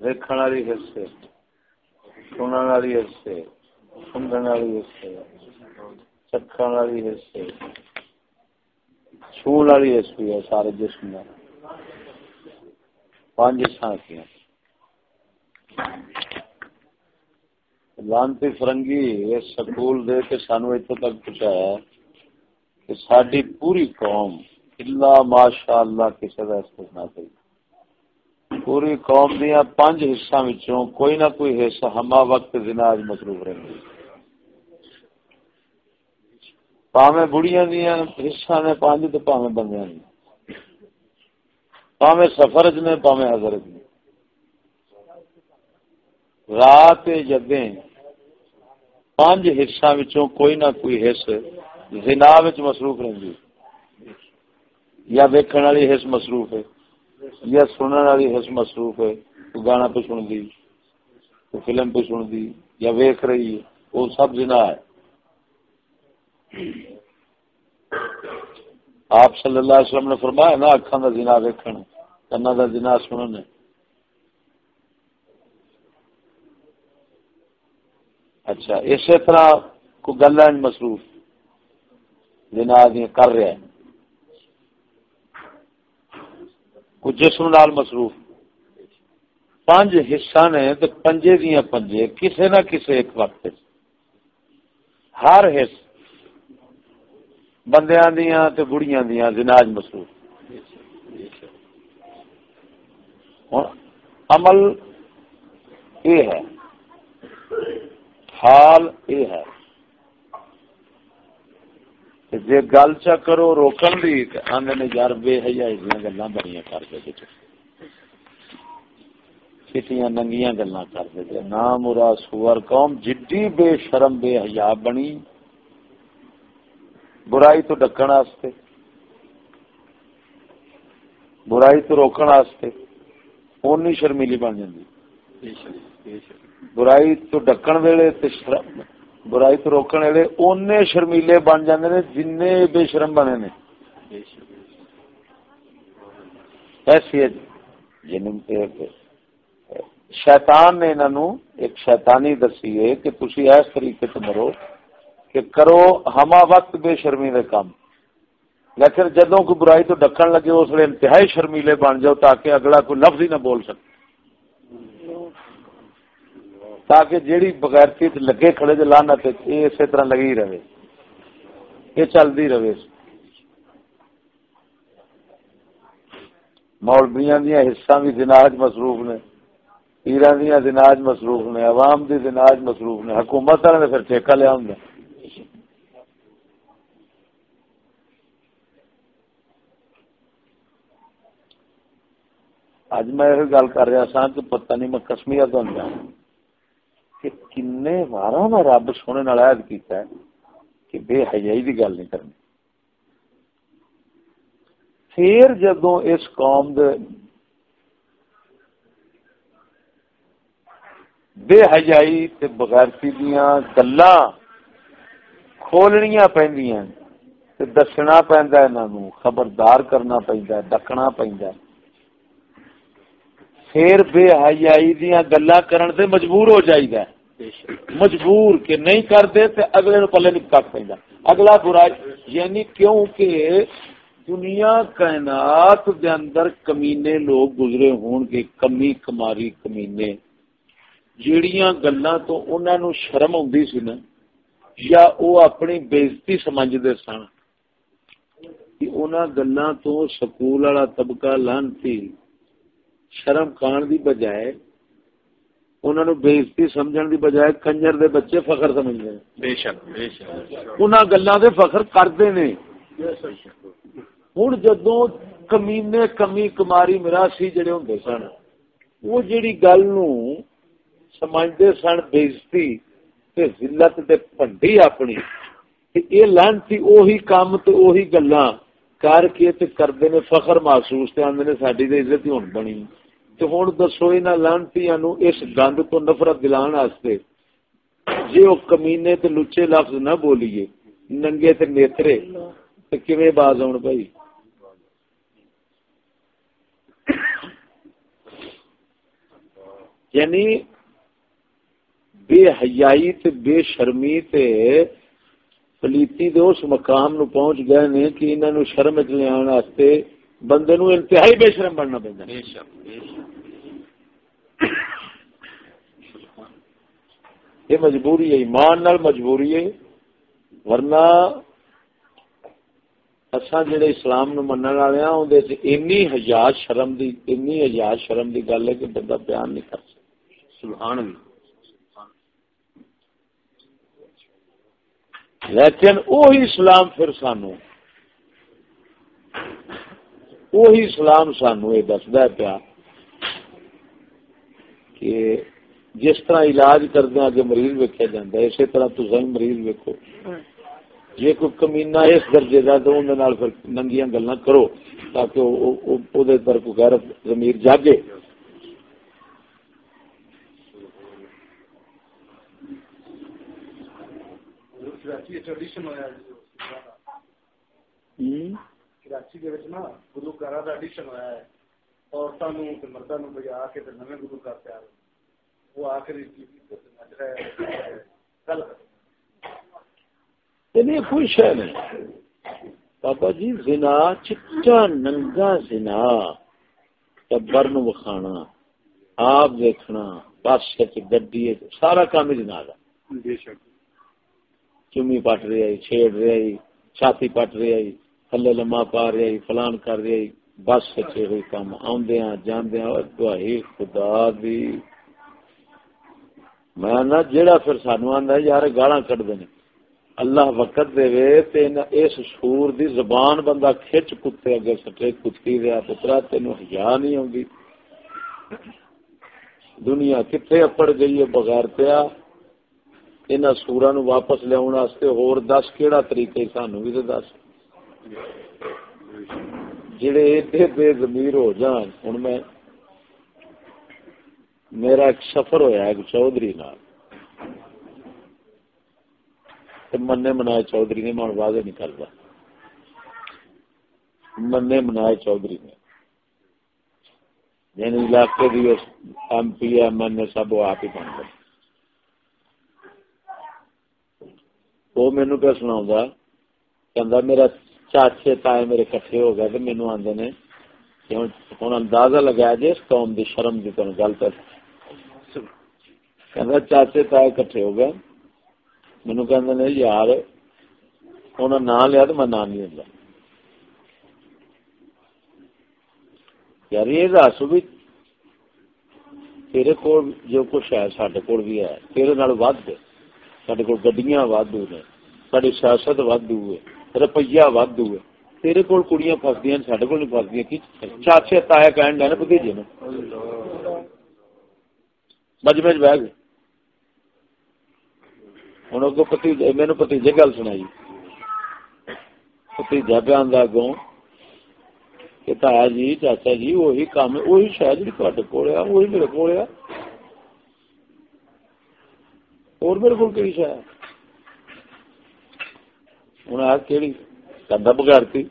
دیکھنے والی حصے سننے والی حصے سمجھنے والی حصے چکھن والی حصے چھون والی حصے ہے سارے جسم میں پانچ حصہ لانتی فرنگی سکول دے کے سانو اتنے تک پہنچایا کہ ساری پوری قوم اللہ ماشاء اللہ کسی کا استعمال نہیں پوری قوم دیا پانچ حصہ وچوں کوئی نہ کوئی حصہ ہما وقت زناج مصروف رہیں گے پاوے بڑیاں دیا حصہ نے پانچ تو پاوے بندے نے۔ پاوے سفر نے پاوے حضرت نے۔ رات جدیں پانچ حصہ وچوں کوئی نہ کوئی حص زنا مصروف رہی یا ویکن والی حص مصروف ہے۔ یا سننے والی حس مصروف ہے، تو گانا پہ سن دی، تو فلم پہ سن دی، یا ویک رہی ہے، وہ سب جنا ہے۔ آپ صلی اللہ علیہ وسلم نے فرمایا نا اکھان کا جنا ویکن کنا کا جنا سننے اچھا اسی طرح کو گلا مصروف، جنا کر رہا ہے۔ جسم نال مصروف۔ پانچ حصہ نے تو پنجے دیا پنجے کسے نہ کسے ایک وقت ہر حص بندیاں دیا تے بڑیاں دیا زناج مصروف۔ عمل یہ ہے، حال یہ ہے۔ جی گل چا کرو روکن دی آدھے نے یار بے حیائی دیا گلا بڑی کر دے چیٹیاں ننگیاں گلا کر دے نہ مرا سور قوم جڈی بے شرم بے حیا بنی برائی تو ڈکن واسطے برائی تو روکن واسطے اونی شرمیلی بن جاتی برائی تو ڈکن ویلے شرم برائی تو روکنے والے اونے شرمیلے بن جاندے نے جن بے شرم بنے نے ایسی جن شیطان نے انہوں ایک شیطانی دسی ہے کہ تسی اس طریقے سے مرو کہ کرو ہما وقت بے شرمی دے کام لیکن جدوں کو برائی تو ڈکن لگے اس لیے انتہائی شرمیلے بن جاؤ تاکہ اگلا کوئی لفظ ہی نہ بول سکے تاکہ جیڑی بغیرتی لگے کھڑے جو لانا یہ اسی طرح لگی رہے۔ یہ چلتی رہے۔ مولبیاں دیا حصہ بھی دناج مصروف نے پیران دیا دناج مصروف نے، عوام دی دناج مصروف نے، حکومت والے نے پھر ٹھیکہ لیا ہوں اج میں یہ گل کر رہا سا کہ پتہ نہیں میں کسمیا تو کہ کنے وارا میں رب سونے عہد کیتا ہے کہ بے حیائی کی گل نہیں کرنی۔ پھر جدو اس قوم دے بے حجائی تے بغیرتی دیا گلا کھولنیا پہندیاں تے دسنا پہندا ہے انہاں نو خبردار کرنا پہندا ہے، ڈکنا پہندا ہے۔ پھر بے حیائی دیا گلا کرن تے مجبور ہو جائیدا ہے۔ مجبور کہ نہیں کر دے تے اگلے نو پلے نہیں کٹ پیندا اگلا برائی یعنی کیوں کہ دنیا کائنات دے اندر کمینے لوگ گزرے ہون کے کمی کماری کمینے۔ جیڑیاں گلاں تو انہاں نو شرم ہوندی سی نا، یا او اپنی بےزتی سمجھدے سن کہ انہاں گلاں تو سکول والا طبقہ لانتی، شرم کھان دی بجائے انہوں بےزتی سمجھن دی بجائے کنجر دے بچے فخر سمجھتے ہیں بے شک بے شک انہاں گلاں دے فخر کرتے نے ہوں جدو کمینے کمی کماری مراسی جڑے ہوں سن وہ جڑی گل نو سمجھتے سن بےزتی تے ذلت تے پنڈی اپنی یہ لانتی اوہی کام تے اوہی گلاں کر کے تے کردے نے فخر محسوس تے آندے نے ساڈی تے عزت ہی ہن بنی تو ہوں دسو یہاں لانتی اس گند تو نفرت دلان واسطے جی وہ کمینے تے لچے لفظ نہ بولیے، ننگے تے نیترے۔ تے کیویں باز آن بھائی؟ یعنی بے حیائی تے بے شرمی تے پلیتی دے اس مقام نو پہنچ گئے نے کہ انہاں نو شرم وچ لے واسطے بندے نو انتہائی بے شرم بننا شک یہ مجبوری ہے ایمان نال مجبوری ہے۔ ورنہ اساں جڑے اسلام نو منن والے ہاں اون دے اتنی حیا شرم دی اتنی حیا شرم دی گل ہے کہ بندہ بیان نہیں کر سکتا۔ سبحان اللہ۔ لیکن وہی اسلام پھر سانو وہی اسلام سانو یہ دستا پیا کہ جس طرح علاج کردیا اگے مریض ویکیا جا اسی طرح تو مریض ویکو جی کوئی کمینا اس درجے کا تو اندر پھر ننگیاں گلا کرو تاکہ پر کوئی غیرت ضمیر جاگے۔ کراچی ہوا کراچی گلوکار کا ایڈیشن ہوا ہے۔ عورتوں مردوں بجا کے نئے گلوکار تیار وہ آ کے نچ رہا ہے کوئی شہ نہیں۔ بابا جی زنا چٹا ننگا زنا۔ ٹبر نو وکھانا آپ دیکھنا بس گڈی سارا کام ہی جنا کا بے شک۔ چمی پٹ رہی آئی چھیڑ رہی آئی چھاتی پٹ رہی۔ آئی تھلے لما پا رہی فلان کر رہی بس سچے ہوئی کام آدھا جاندیا دہائی خدا دی میں نہ جیڑا پھر سانو آدھا یار گالا کٹ دے اللہ وقت دے وے تین اس سور دی زبان بندہ کھچ کتے اگے سٹے کتی دیا پترا تینو ہیا نہیں ہوگی دنیا کتنے اپڑ گئی ہے بغیر پیا ان سورا نو واپس لیا ہور دس کیڑا طریقہ سانو بھی تے دس جڑے ایڈے بے زمیر ہو جان ہوں میں میرا ایک سفر ہویا ایک چودھری نال۔ منے منائے چودھری نے من واضح نہیں کرتا منے منائے چودھری نے۔ یعنی علاقے کی M P M N A سب وہ آپ ہی بن گئے۔ وہ مینو پہ سنا کہ میرا چاچے تائے میرے کٹھے ہو گئے مینو آدھے نے ہوں اندازہ لگایا جی اس قوم کی شرم کی تین گل کر چاچے تائے کٹھے ہو گئے۔ مینو کہ یار انہیں نام لیا تو میں نام نہیں لینا یار، یہ دس بھی تیرے کو جو کچھ ہے سڈے کول بھی ہے۔ تیرے نال ود سڈے کو گڈیاں وادو نے ساری سیاست وادو ہے روپیہ وادو ہے تیرے کول کڑیاں فسدیاں سڈے کول نہیں فسدیاں کی چاچے تایا کہن ڈے بتیجے نے مجمے چ بہ گئے ہوں اگو پتیجے میرے پتیجے گل سنائی پتیجا پہ آدھا اگوں کہ تایا جی چاچا جی وہی کام وہی شاید جی تے کول وہی میرے کول اور میرے کو کہڑی شاید ہوں آ کہڑی کندا بگاڑتی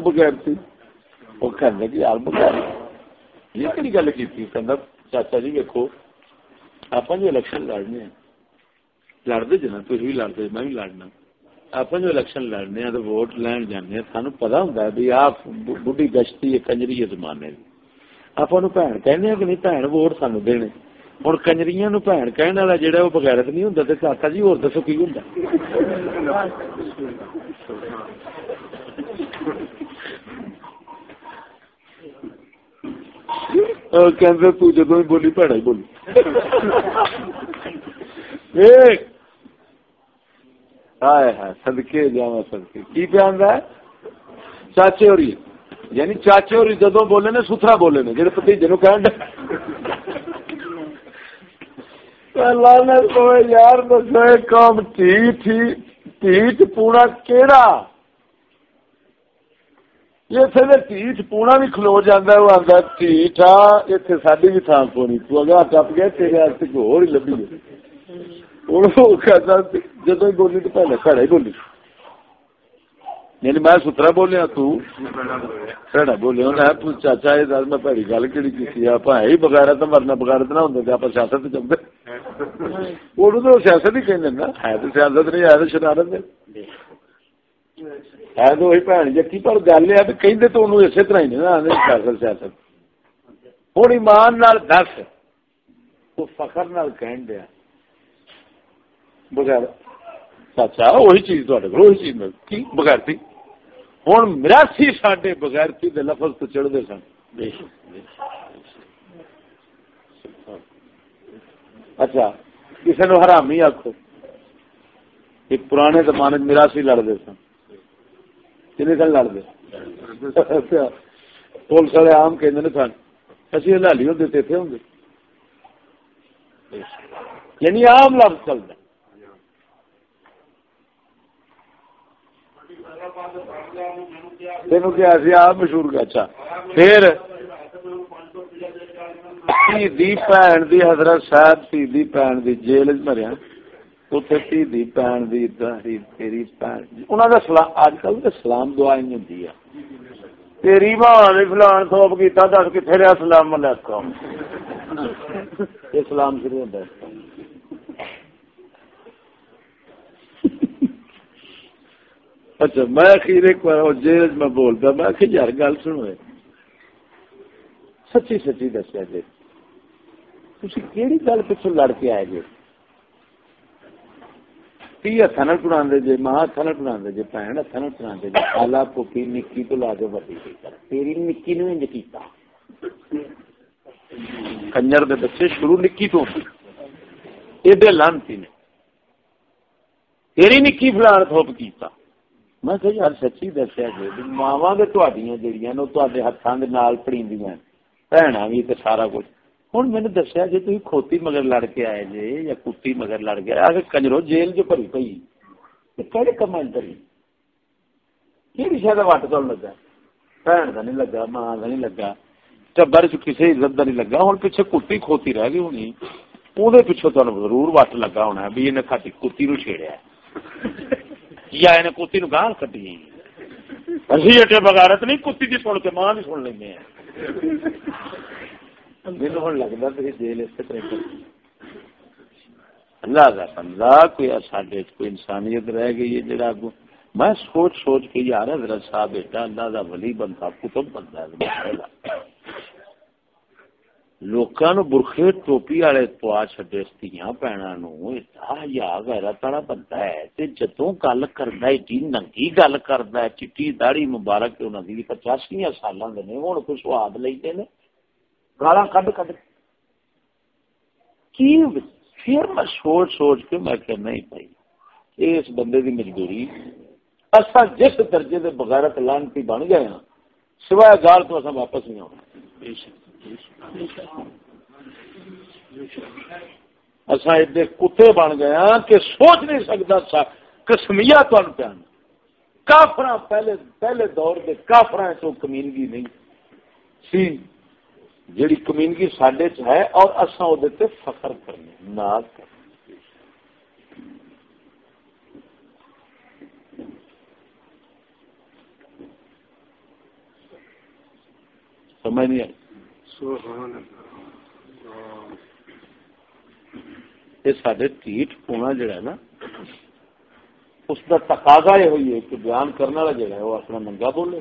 بغیرتی وہ کہنے کی یار بغیر یہ کہڑی گل کی چاچا جی ویکو آپ جو الیکشن لڑنے لڑتے جنا تھی بھی لڑتے میں بھی لڑنا آپ جو الیکشن لڑنے تو ووٹ لین جانے سان پتا ہوں بھی آپ بڑھی گشتی ہے کنجری ہے زمانے کی آپ بھن کہنے کہ نہیں بھن ووٹ سان دینے ہوں کنجری بھن کہنے والا جہا وہ بغیرت نہیں ہوں تو چاچا جی اور دسو کی ہوں کہ جدو بولی بھڑا ہی بولی سدکے جا سدکے کی پہ آدھا چاچے اور یعنی چاچے اور جدو بولے نے ستھرا بولے نے جہاں پتیجے نو کہ یار دسو کام ٹھیٹ پونا کیڑا ٹھیٹ پونا بھی کھلو جانا وہ آتا ٹھیٹ آ اتنے ساری بھی تھان پونی تو اگر ٹپ گیا تیرے کوئی ہو لبھی جدو بولی تو پہلے گھر ہی بولی یعنی میں سترا بولیا تیڑا بولیا چاچا یہ میں پیڑی گل کہڑی کی آپ ہے ہی بغیر تو مرنا بغیر نہ ہوں آپ سیاست چلتے وہ تو سیاست ہی کہیں نا ہے تو سیاست نہیں ہے تو شرارت ہے تو وہی بھن جکی پر گل ہے کہ تو انہوں اسی طرح ہی نہیں نا سیاست سیاست ہوں ایمان دس تو فخر نال کہن دیا بغیر چاچا وہی چیز تھوڑے وہی چیز بغیر تھی ہوں مراسی سڈے بغیر لفظ تو چڑھتے سن۔ اچھا کسی نے حرامی آخو ایک پرانے زمانے مراسی لڑتے سن۔ کن سن لڑتے اچھا، پولیس والے آم کہ سن اچھی ہلالی ہوں اتنے ہوں یعنی آم لفظ چلتا تین کیا آپ مشہور اچھا پھر بھن دی حضرت صاحب سی بھن دی جیل مریا اتنے بھن دی تیری بھن اج کل سلام دعا ہی تیری فلان سوپ دس کتنے رہا سلام علیکم شروع ہوتا ہے اچھا میں اخیر ایک بار جیل میں بولتا میں کہ یار گل سنو سچی سچی دسیا جی۔ تھی کہڑی گل پچھو لڑ کے آئے جی؟ تی ہاتھ نہ ٹڑا جی ماں ہاتھ نہ ٹڑا جی بھن ہاتھ نہ ٹڑا جی۔ آلہ پوکی نکی تو لا کے بڑی تیری نکی نے انج کیتا۔ کنجر دے بچے شروع نکی تو۔ ایڈے لانتی نے۔ تیری نکی فلان تھوپ کیتا۔ میں کہ یار سچی دسیا جی ماوا جہیا تے ہاتھوں کے نال پڑی بھنا بھی سارا کچھ ہوں میں نے دسیا جی تھی کھوتی مگر لڑ کے آئے جی یا کتی مگر لڑ کے آئے کنجرو جیل چ پری پی کہڑے کم کری کہ شاید وٹ تو لگا بھن کا نہیں لگا ماں کا نہیں لگا ٹبر چ کسی عزت کا نہیں لگا ہوں پیچھے کتی کھوتی رہ گئی ہونی وہ پیچھوں تمہیں ضرور وٹ لگا ہونا بھی انہیں کھاتی کتی نو چھیڑیا یا انہیں کتی نو گال کٹی جی اسی اٹھے بغیرت نہیں کتی کی سن کے ماں بھی سن لیں میرے ہوں لگتا تھی جیل اس طرح اللہ کا بندہ، کوئی سڈے کوئی انسانیت رہ گئی ہے جڑا میں سوچ سوچ کے یار حضرت صاحب بیٹا، اللہ کا ولی بندہ، کتب بندہ لوکاں نو برخے ٹوپی والے پوا چھڈے ستیاں پینا نو یا غیرت والا بندہ ہے تے جدوں گل کردا ہے ایڈی ننگی گل کردا ہے چٹی داڑھی مبارک انہاں دی 85 سالاں دے نے ہن کوئی سواد لیندے نے گالاں کڈ کڈ کی پھر میں سوچ سوچ کے میں کہ نہیں بھائی اس بندے دی مجبوری اسا جس درجے دے بغیرت لانتی بن گئے ہاں سوائے گال تو اسا واپس نہیں آنا بے شک اصا ایڈے کتے بن گیا ہاں کہ سوچ نہیں سکتا سا کسمیا تمہیں پیا کافر پہلے پہلے دور کے کافر تو کمینگی نہیں۔ سی، جیڑی کمینگی سڈے چ ہے اور اصا وہ فخر کرنے، ناز کرنے۔ سمجھ نہیں آئی؟ یہ سارے ٹھیٹ پونا جڑا ہے نا اس کا تقاضا یہ ہوئی ہے کہ بیان کرنے والا جڑا ہے وہ اپنا ننگا بولے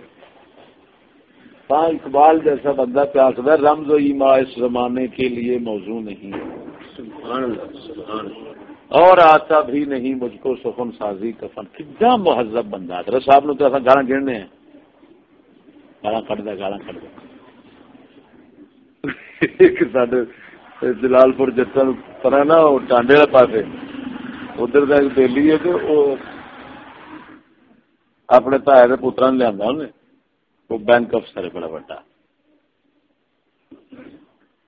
ہاں اقبال جیسا بندہ پیاس ہے رمز و ایما اس زمانے کے لیے موضوع نہیں سبحان اللہ سبحان اللہ اور آتا بھی نہیں مجھ کو سخن سازی کفن کتنا مہذب بندہ ہے صاحب نے تو ایسا گانا گرنے ہیں گالا کٹ دیا گالا کٹ ایک دیا جلال پور جتن پر نا ٹانڈے والے پاس ادھر کا ایک دہلی ہے کہ وہ اپنے تائے کے پترا نے لیا انہیں وہ بینک افسر ہے بڑا بڑا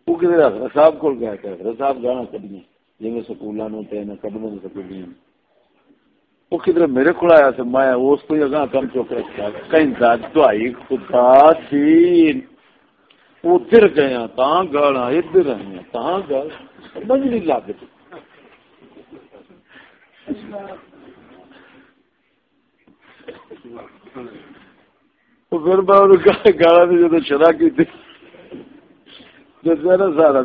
وہ کدھر حضرت صاحب کو گیا کہ حضرت صاحب گانا کھڑی جی سکولوں کڈنے سکولی وہ کدھر میرے کو آیا سے میں اس کو اگاں کم چوک رکھا کہیں دعائی خدا تھی ادھر گیا تا گالا ادھر آئی تا گال سمجھ نہیں لگتی۔ پھر میں گالا جب شرح کی نا سارا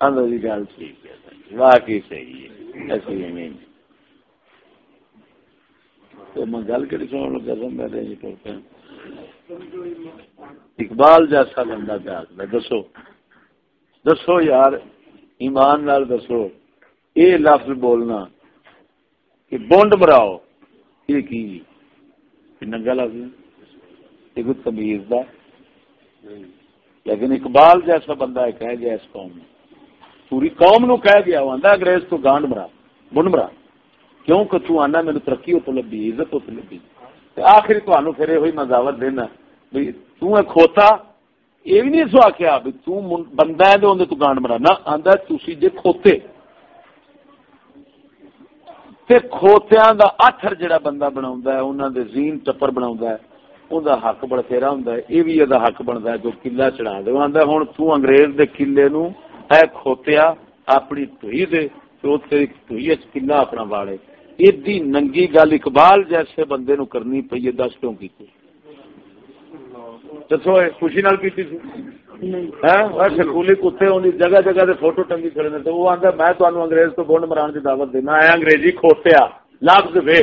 آدھا جی گل ٹھیک ہے، واقعی صحیح ہے، ایسی نہیں تو میں گل کری سن لگا تھا میرے جی اقبال جیسا بندہ پہ آخر دسو۔ دسو یار، ایمان نال دسو۔ یہ لفظ بولنا کہ بونڈ مراؤ یہ کی جی؟ ننگا لفظ یہ کوئی تمیز دا؟ لیکن اقبال جیسا بندہ کہہ گیا اس قوم میں پوری قوم نو کہہ گیا، وہ انگریز تو گانڈ مرا بنڈ مرا۔ کیوں؟ کہ تو آنا میرے ترقی تو لبی عزت تو لبی آخری تو پھر یہ میں دعوت دینا بھائی تو کھوتا یہ بھی نہیں سو آخیا بھی تو بندہ ہے تو تو گانڈ مرا نہ آندا تسی جے کھوتے تے کھوتیاں دا اتھر جڑا بندہ بناوندا ہے انہاں دے زین ٹپر بناوندا ہے اون دا حق بڑا تیرا ہوندا ہے اے بھی دا حق بندا ہے جو قلعہ چڑھا دے آندا ہن تو انگریز دے قلعے نو اے کھوتیا اپنی توئی دے تو تیری توئی وچ قلعہ اپنا واڑے ایڈی ننگی گل اقبال جیسے بندے نو کرنی پئی ہے دس کیوں کیتی دسو خوشی نال کیتی سی سکولی کتے جگہ جگہ دے فوٹو ٹنگی کھڑے نے تو وہ آندا میں تانوں انگریز تو بونڈ مران دی دعوت دینا ہے انگریزی کھوتیا لفظ وے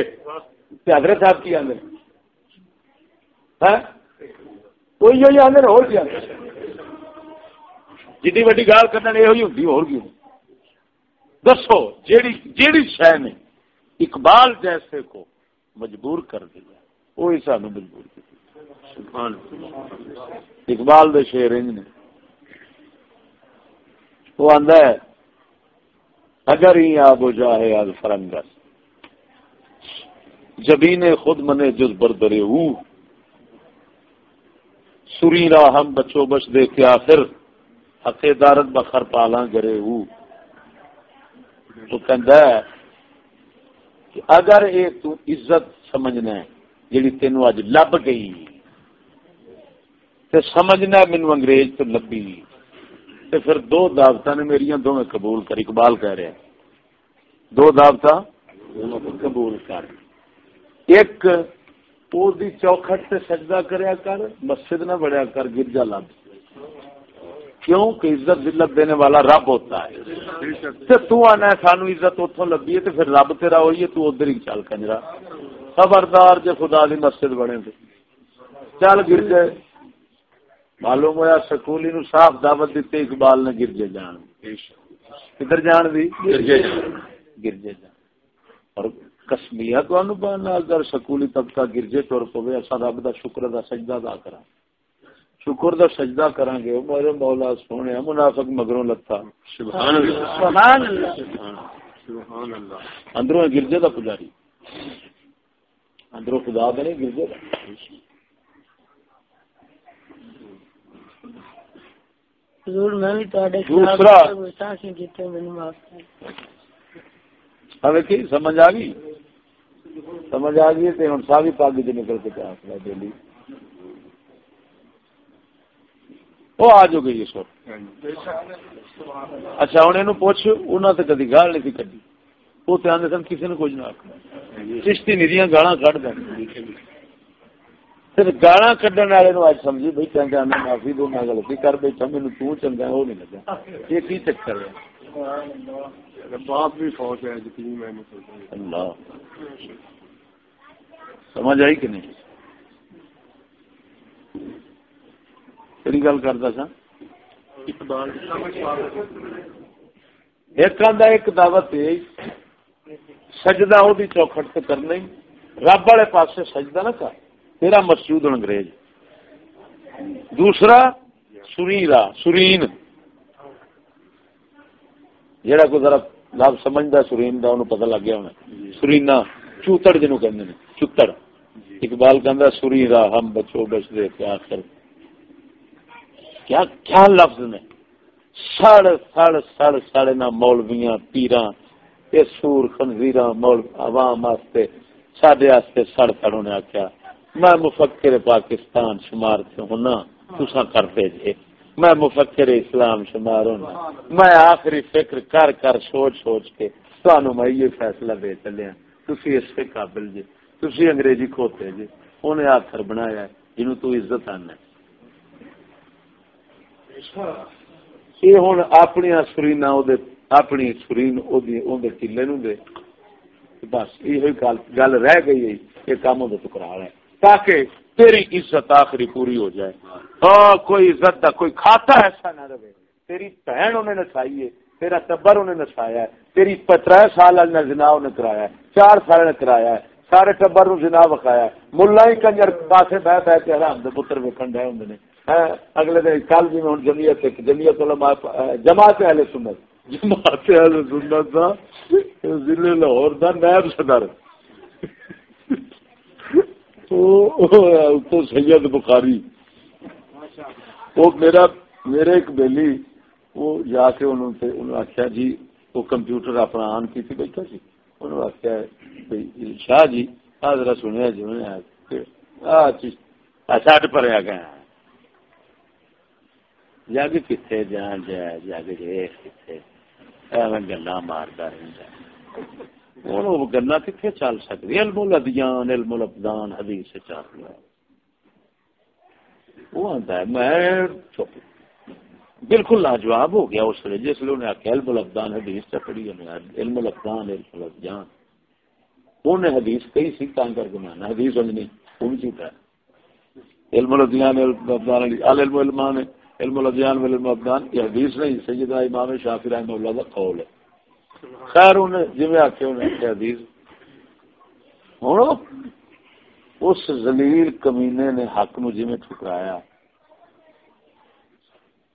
تے حضرت صاحب کی آندے ہیں کوئی ہوئی آندے اور کی آندے وڈی گال کرنا یہ ہوئی ہوندی اور کی دسو جیڑی جیڑی شے نے اقبال جیسے کو مجبور کر دیا وہی سانو مجبور کی اقبال دے شیر نے۔ وہ آندا ہے، اگر ہی آب جاہے آج فرنگس۔ جبین خود منے جز بردرے او سری را ہم بچو بچ دے کے آخر، حق دارت بخر پالا گرے او تو کہندا ہے کہ اگر اے تو عزت سمجھنا ہے، جیڑی تینوں اج لب گئی۔ تے سمجھنا مینو انگریز تو لبی تے پھر دو دعوت نے میری دونوں قبول کر اقبال کہہ رہے ہیں دو دعوت قبول کر۔ ایک دی چوکھٹ سے سجدہ کریا کر مسجد نہ بڑھیا کر گرجا لب۔ کیوں؟ کہ عزت ذلت دینے والا رب ہوتا ہے۔ تے تو آنا ہے سانو عزت اتوں لبی ہے تے پھر رب تیرا ہوئی ہے تو ادھر ہی چل کنجرا۔ خبردار جے خدا دی مسجد بنے تھے چل گرجے۔ معلوم ہوا سکولی نو صاف دعوت دیتے اقبال نے گرجے جان کدھر جان دی؟ گرجے گرجے جان۔ اور کسمیا تو اگر سکولی طبقہ گرجے طور پہ اصا رب دا شکر دا سجدہ دا کرا شکر دا سجدہ کرا گے میرے مولا سونے منافق مگروں لتا سبحان اللہ۔ سبحان اللہ۔ اندروں گرجے دا پجاری۔ اندروں خدا دے گرجے دا۔ دوسرا ہمیں کی سمجھ آ گئی سمجھ آ گئی تو ہوں سا بھی پگ چ نکل کے کیا دہلی وہ آ جو گئی اس وقت اچھا ہوں یہ پوچھ انہوں نے کدی گال نہیں کھی وہ تو آدھے سن کسی نے کچھ نہ آخر چشتی ندیاں گالا کٹ دیں پھر گالا کھڈن والے نو اج سمجھی بھائی چنگا میں معافی دو میں غلطی کر بیٹھا مینو تو چنگا وہ نہیں لگا یہ کی چکر ہے باپ بھی فوج ہے اللہ سمجھ آئی کہ نہیں کہڑی گل کرتا سا ایک آدھا ایک دعوت سجدہ وہ چوکھٹ سے کرنا رب والے پاس سجدہ نہ کر تیرا مسجود انگریز۔ دوسرا سریرا سرین۔ جہاں کوئی ذرا لب سمجھتا سرین کا انہوں پتہ لگ گیا ہونا۔ سرینا چوتڑ جنو کہ چوتڑ اقبال کہ سری را ہم بچو بچ دے کیا کر کیا کیا لفظ نے؟ سڑ سڑ سڑ سڑ نہ مولویاں پیران یہ سور خنزیر مول، عوام واسطے سڈے سڑ سڑوں نے آخیا میں مفکر پاکستان شمار سے ہونا؟ تسا کرتے جے۔ میں مفکر اسلام شمار ہونا۔ میں آخری فکر کر کر سوچ سوچ کے تہن میں یہ فیصلہ دے چلیا ہاں۔ تھی اس کے قابل جی تھی انگریزی کھوتے جی انہیں آخر بنایا جنہوں تو عزت آنا یہ ہوں اپنی سرین اپنی سرین کلے نو دے۔ بس یہ گل رہ گئی ہے۔ یہ کام وہ ٹکرا ہے۔ تاکہ تیری عزت آخری پوری ہو جائے۔ ہاں کوئی عزت دا کوئی کھاتا ایسا نہ رہے۔ تیری بہن انہیں نسائی ہے تیرا ٹبر انہیں نسایا ہے۔ تیری تر سال نے جنا انہیں کرایا ہے چار سال نے کرایا ہے۔ سارے ٹبر نو جنا وکھایا ملا ہی کنجر پاسے بہ بہ کے حرام دے پتر ویکن ڈے ہوں ہاں، اگلے دن کل جی میں جمعیت جمعیت علماء جماعت اہل سنت۔ جماعت اہل سنت دا ضلع لاہور دا نائب صدر۔ تو سید بخاری، وہ میرا، میرے ایک بیلی، وہ جا کے انہوں نے، انہوں آخیا جی وہ کمپیوٹر اپنا آن کی تھی، بیٹھا سی انہوں آخیا شاہ جی آ ذرا سنیا جی انہوں ساڈ پر آ اچھا، گیا جگ کتنے جان جائے، جگ کتنے ایویں گلا مارتا رہتا ہوں، وہ گلا کتنے چل سکتی علم الدیان علم الابدان، حدیث چل رہا وہ آتا ہے، میں چپ بالکل لاجواب ہو گیا اس لیے، جس لیے انہیں آخیا علم الابدان، حدیث چپڑی علم الابدان علم الابدان۔ انہیں حدیث کئی سی کام کر کے مانا حدیث نہیں وہ بھی جھوٹا ہے علم الابدان علم الابدان، علم علمان علم الابدان علم الابدان، یہ حدیث نہیں سیدہ امام شافی رحمہ اللہ کا قول ہے۔ خیر جی انہیں جی آخیا انہیں حدیث ہوں اس زلیل کمینے نے حق نو جی ٹھکرایا۔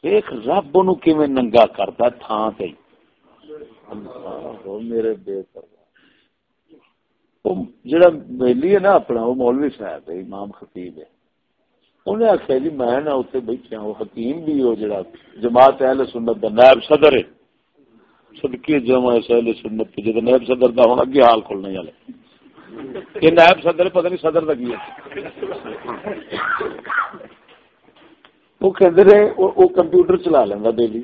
ایک رب نو کیویں ننگا کرتا تھان تے؟ میرے بے جڑا میلی ہے نا اپنا، وہ مولوی صاحب ہے، امام خطیب ہے۔ انہیں آخیا جی میں نہ اتنے بیٹھا وہ حکیم بھی ہو جڑا جماعت اہل سنت دا نائب صدر ہے۔ سدکی جمع اہل سنت جب نائب صدر دا ہونا، اگے حال کھولنے والے۔ یہ نائب صدر، پتہ نہیں صدر دا کی ہے۔ وہ کہتے رہے، وہ کمپیوٹر چلا لینا ڈیلی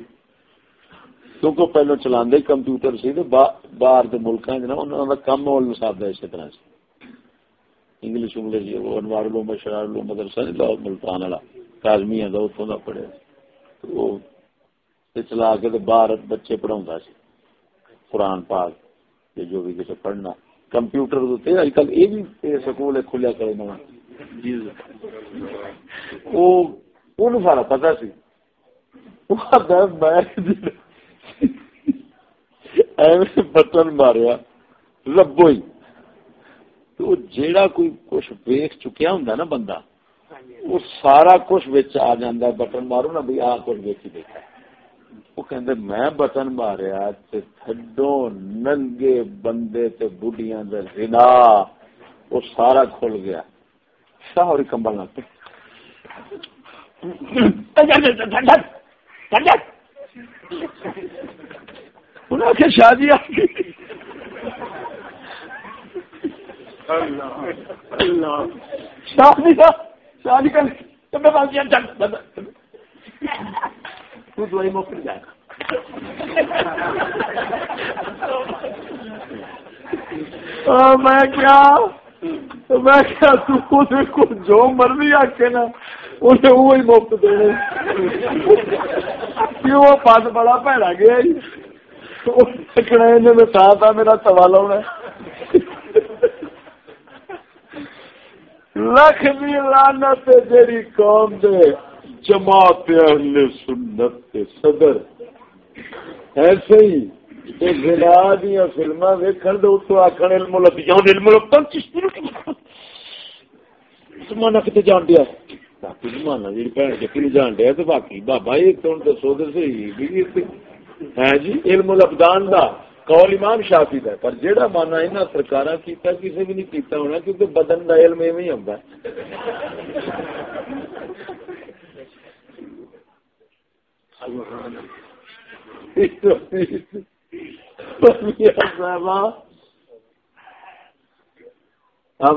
کیونکہ پہلو چلا کمپیوٹر سی، تو باہر کے ملک انہوں کا کم مول صاحب ہے اسی طرح سے انگلش انگلش وہ انوار لو مشرار لو مدرسہ لاؤ ملتان والا۔ کازمی ہے اتوں کا پڑھے وہ چلا کے باہر بچے پڑھا سی۔ قرآن پاک جو بھی کسی پڑھنا کمپیوٹر اج کل یہ بھی سکول کھلیا کرے نو وہ سارا پتا سی۔ بٹن ماریا لبو ہی۔ تو جیڑا کوئی کچھ ویک چکیا ہوں نا بندہ وہ سارا کچھ آ جا بٹن مارو نا بھائی آ کچھ ویچ دیکھا وہ کہ میں بٹن ماریا تھڈو ننگے بندے تے بڑھیاں دے زنا وہ سارا کھل گیا۔ شاہ اور کمبل نہ شادی جی آ گئی۔ اللہ اللہ شادی کا شادی کا تو دوائی مفت جائے گا میں کیا میں کیا تو جو مرضی آ کے نا انہیں وہی مفت دے کیوں وہ پس بڑا پیڑا گیا میں تھا میرا سوال ہونا لکھ بھی لانت جیڑی قوم دے جماعت اہل سنت کے صدر۔ ایسے ہی دیا فلما ویکن تو اتو آخر علم علم زمانہ جان دیا؟ باقی زمانہ جی جان دیا تو باقی بابا یہ تو ہے ہاں جی علم الابدان دا قول امام شافی دا پر جیڑا مانا انہاں سرکاراں کیتا کسی بھی نہیں کیتا ہونا، کیونکہ بدن دا علم ایویں ہوندا ہے۔ اب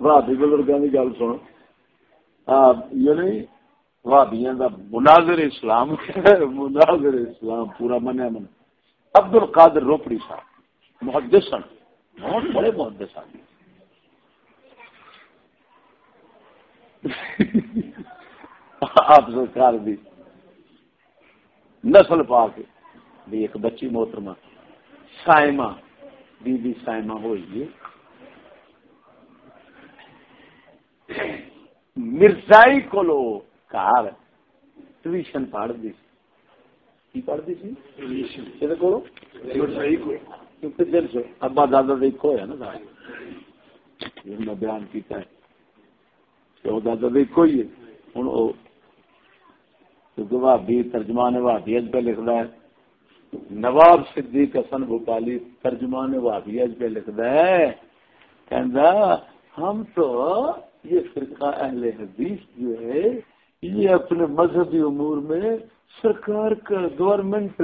بھابی بزرگوں کی گل سن۔ یعنی بھابیاں کا مناظر اسلام مناظر اسلام، پورا منیا من عبد القادر روپڑی صاحب، محدث سن۔ بہت بڑے محدث آدمی آپ سرکار دی نسل پا کے بھی ایک بچی محترمہ سائما بی بی سائما ہوئی ہے مرزائی کو لو کار ٹیوشن پڑھ دی کی پڑھ دی سی؟ کو۔ ابا دادا ایک ہوا نا میں بیان کیتا ہے کہ دادا ایک ہی ہے۔ ہوں بھابی ترجمان بھابی اج پہ لکھتا ہے۔ نواب صدیق حسن بھوپالی ترجمان بھابی اج پہ لکھتا ہے۔ کہ ہم تو یہ فرقہ اہل حدیث جو ہے، یہ اپنے مذہبی امور میں سرکار کا گورنمنٹ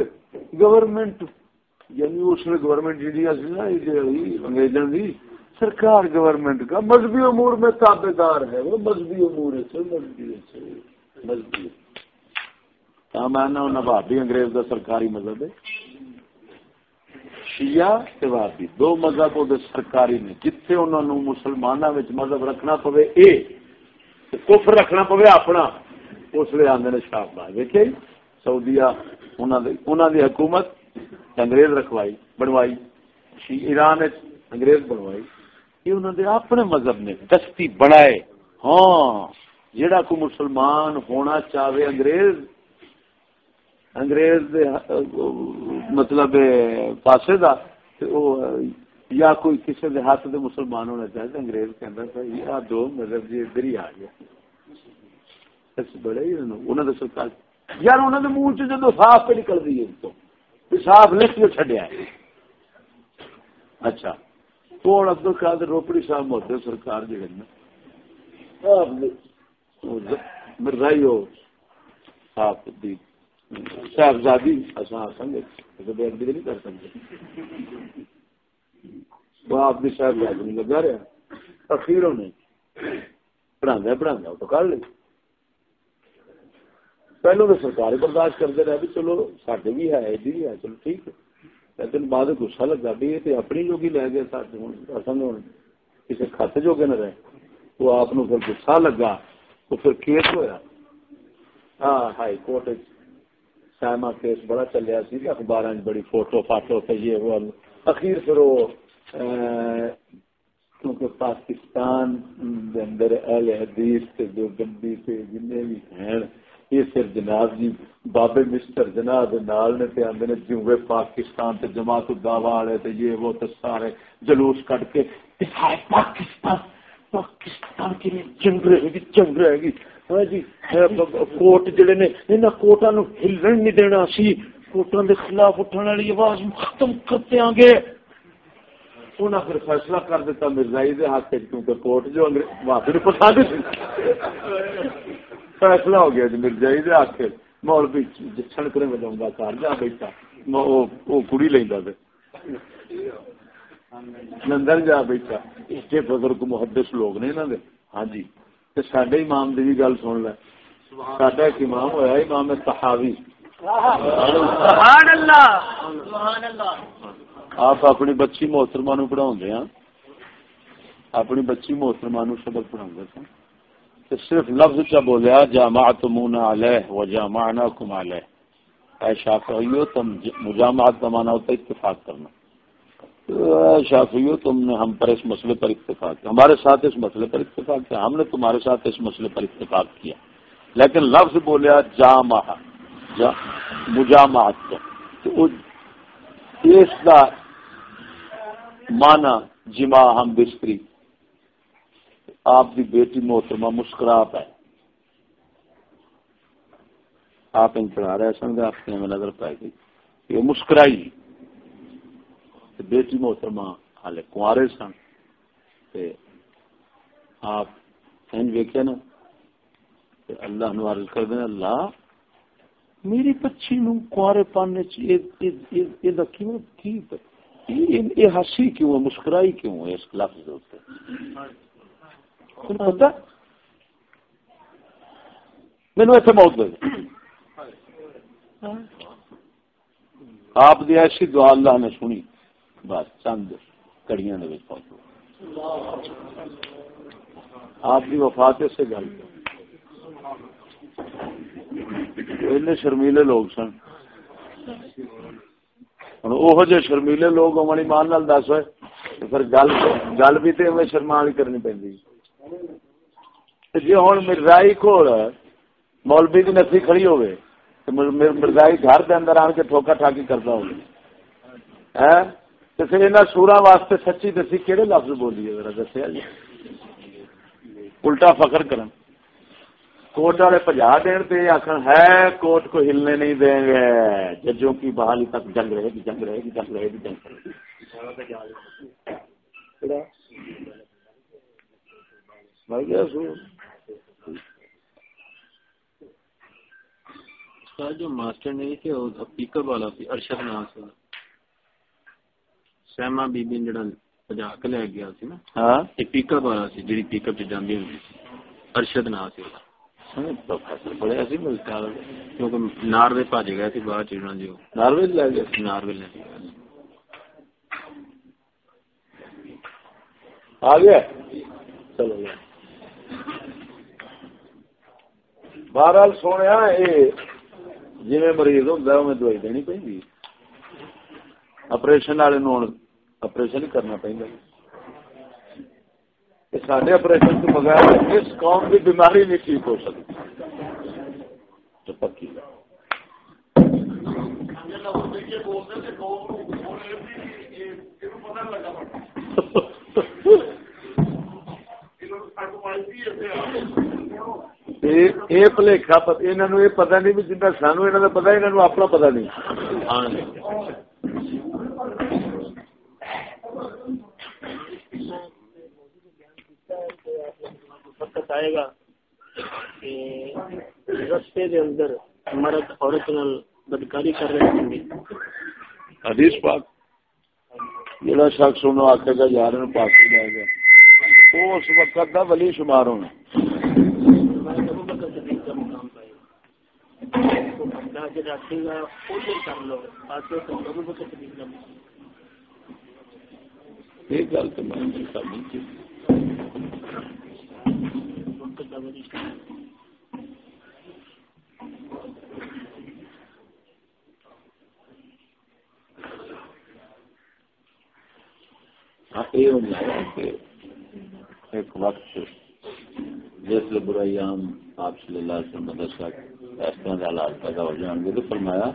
گورنمنٹ یعنی اس نے گورنمنٹ انڈیا سے نا انگریزوں کی سرکار گورنمنٹ کا مذہبی امور میں تابے دار ہے۔ وہ مذہبی امور سے مذہبی سے مذہبی میں نے بھابی انگریز کا سرکاری مذہب ہے شیعہ وابی دو مذہب وہ سرکاری نے جتھے انہوں نے مسلمانوں میں مذہب رکھنا پوے اے کفر رکھنا پوے اپنا اس لیے آدھے نے شاپ باز دیکھے سعودیا انہوں دی حکومت انگریز رکھوائی بنوائی ایران انگریز بنوائی یہ انہوں نے اپنے مذہب نے دستی بنائے ہاں جڑا کو مسلمان ہونا چاہے انگریز انگریز دے مطلب پاسے دا او، یا کوئی کسی دے ہاتھ دے مسلمان ہونا چاہتے انگریز کے اندر یہ دو مذہب جی ادھر ہی آ گیا اس بڑے ہی انہوں نے سرکار، یار انہوں نے منہ چ جدو صاف پہ نکل دی تو صاف لکھ کے چڈیا اچھا تو عبد القادر روپڑی صاحب محدے سرکار جڑے مرزائی ہو صاحب دی۔ صاحبزادی ہاں، نہیں کر سکتے۔ وہ آپ صاحبزادی نہیں لگا رہا نے تو کر لے پہلو تو سرکار برداشت کرتے رہے، بھی چلو سڈے بھی ہے، ایڈی بھی ہے، چلو ٹھیک ہے۔ لیکن بعد گسا لگا بھی یہ اپنی جوگی لے گئے اصل کسی خط جوگے نہ رہے۔ وہ آپ پھر گسا لگا تو پھر کیس ہوا ہاں ہائی کورٹ سائما کیس بڑا چلیا سی اخبار بڑی فوٹو فاٹو تھے یہ وہ اخیر پھر وہ کیونکہ پاکستان اندر اہل حدیث کے جو گندی کے جن بھی ہیں، یہ پھر جناب جی بابے مسٹر جناب نال نے تے آندے نے جی، جوے پاکستان تے جماعت الدعوا والے تے یہ وہ تے سارے جلوس کٹ کے دفاع پاکستان پاکستان کی جنگ رہے گی، جنگ رہے گی۔ ہاں جی کوٹ جڑے نے انہاں کوٹاں نو ہلن نہیں دینا سی کوٹاں دے خلاف اٹھن والی آواز ختم کرتے آ گے انہاں پھر فیصلہ کر دیتا مرزائی دے ہاتھ کیونکہ کوٹ جو انگریز وہاں پھر پسند سی فیصلہ ہو گیا جی مرزائی دے آخر مول بھی چھڑکنے میں جاؤں گا گھر جا بیٹھا وہ کڑی لینا پہ لندن جا بیٹھا ایڈے بزرگ محدث لوگ نے انہوں نے ہاں جی سڈے امام کی بھی گل سن لے سڈا ایک امام ہوا امام تحاوی آپ اپنی بچی محترما نو پڑھا اپنی بچی محترما نو سبق پڑھا سن صرف لفظ کیا بولیا جامعت مونا علیہ و جامعنا کم علیہ اے شافعیو تم مجامعت کا مانا ہوتا اتفاق کرنا اے شافعیو، تم نے ہم پر اس مسئلے پر اتفاق کیا۔ ہمارے ساتھ اس مسئلے پر اتفاق کیا۔ ہم نے تمہارے ساتھ اس مسئلے پر اتفاق کیا۔ لیکن لفظ بولیا جامع جا، مجامعت تو۔ اس کا مانا جمع ہم بستری۔ آپ کی بیٹی محترمہ مسکرا پائے آپ ان پڑھا رہے سن گے آپ نظر پائے گی یہ مسکرائی۔ بیٹی محترمہ ہالے کنوارے سن آپ ویکیا نا؟ اللہ نو عرض کر دیں اللہ میری بچی نو کنوارے پانے کیوں یہ ہسی کیوں ہے؟ مسکرائی کیوں ہے اس لفظ پتا مینو اتنے موت دے۔ آپ دی ایسی دعا اللہ نے سنی۔ بس چند کڑیاں پہنچو آپ کی وفات سے گل شرمیلے لوگ سن۔ ہوں وہ جہ شرمیلے لوگ ہونی مان لال دس ہوئے۔ پھر گل گل بھی تو شرما کرنی پی جی ہوں مرزائی کو مولوی کی نسی کھڑی ہوگی مرزائی گھر کے اندر آن کے ٹھوکا ٹھاکی کرتا ہوگا تو پھر یہاں سورا واسطے سچی دسی کہڑے لفظ بولیے ذرا دسیا جی الٹا فخر کرن کوٹ والے پجا دین پہ آخر ہے کوٹ کو ہلنے نہیں دیں گے ججوں کی بحالی تک جنگ رہے گی جنگ رہے گی جنگ رہے گی جنگ رہے گی جو ماسٹر نہیں تھے پک اپ والا سی ارشد نام سے سہما بی بی جڑا پجا کے لے گیا سی نا ہاں پک اپ والا سی جی پک اپ چ جاندی ہوندی ارشد نام سے ناروے بھج گیا سی بعد چیزاں جو ناروے لے گیا ناروے لے گیا آ گیا چلو بہرحال سونے جی مریض ہوتا ہے دوائی دینی پہ اپریشن والے اپریشن ہی کرنا پہنتا سارے اپریشن کے بغیر اس قوم کی بیماری نہیں ٹھیک ہو سکتی۔ تو پکی۔ یہ پلیکھا یہ پتا نہیں بھی جنہیں سانو یہاں کا پتا یہاں اپنا پتا نہیں۔ ہاں۔ وقت آئے گا کہ رستے دے اندر مرد عورت نال بدکاری کر رہے ہوں گے۔ حدیث پاک۔ جڑا شخص انہوں آکے گا یار پاک ہی جائے گا وہ اس وقت دا ولی شمار ہونا۔ یہ گل تو میں ہاں، ایک وقت جس برائی عام آپ صلی اللہ علیہ وسلم مدرسہ اس طرح حالات پیدا ہو جان گے تو فرمایا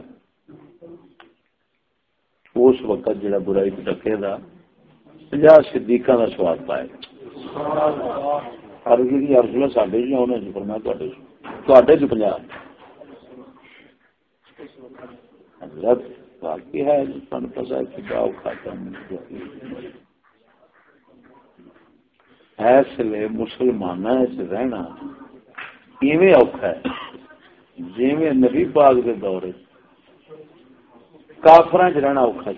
اس وقت جڑا برائی ڈکے دا پنجا صدیقہ کا سواد پائے ہر کی ارسل سڈے جی آنے جی فرمایا تے جو پنجاب حضرت باقی ہے سن پتا ہے کہ گاؤ کھاتا اس لیے مسلمان رہنا ایویں اوکھا ہے جی نبی پاک کے دور کافر چ رہنا اوکھا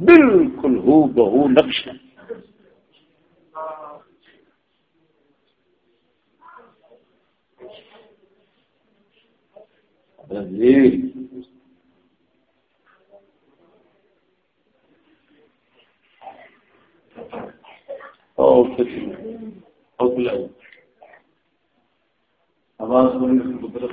بالکل ہو بہو نقش جی آواز قدرت